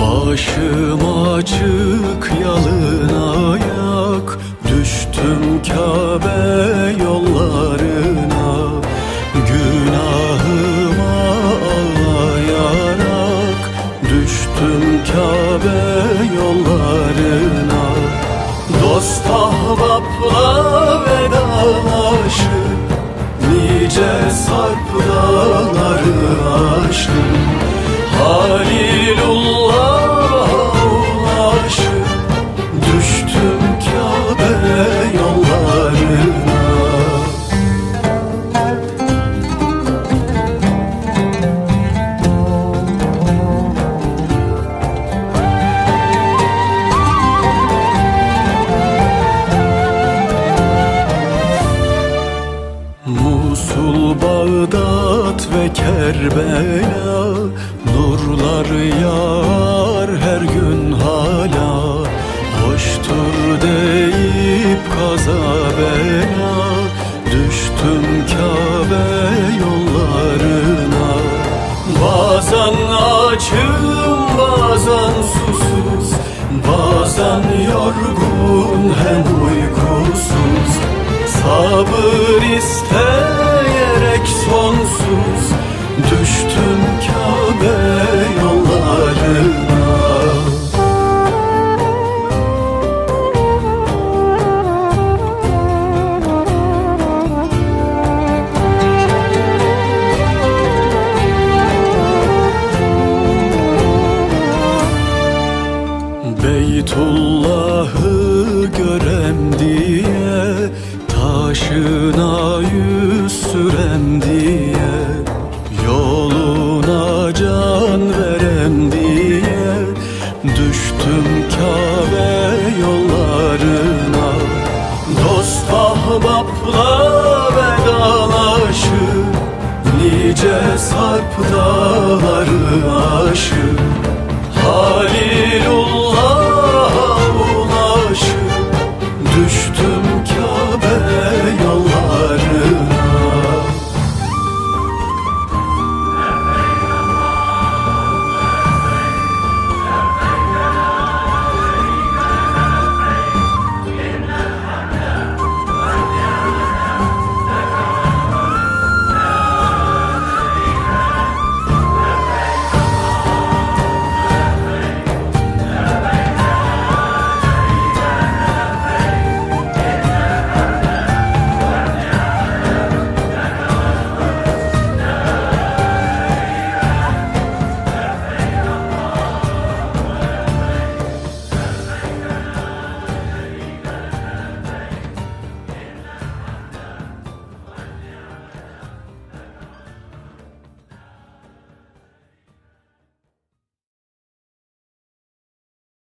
Başım açık yalın ayak. Düştüm Kabe yollarına. Günahıma ağlayarak Düştüm Kabe yollarına. Dost ahbapla vedalaşıp Nice sarp dağları aştım Musul, Bağdat ve Kerbela Nurlar yağar her gün hala. Hoştur deyip kaza bela Düştüm Kabe yollarına. Bazen açım bazen susuz Bazen yorgun hem uykusuz. Sabır isteyerek Beytullah'ı görem diye Taşına yüz sürem diye Yoluna can verem diye Düştüm Kabe yollarına. Dost ahbapla vedalaşıp Nice sarp dağları aşıp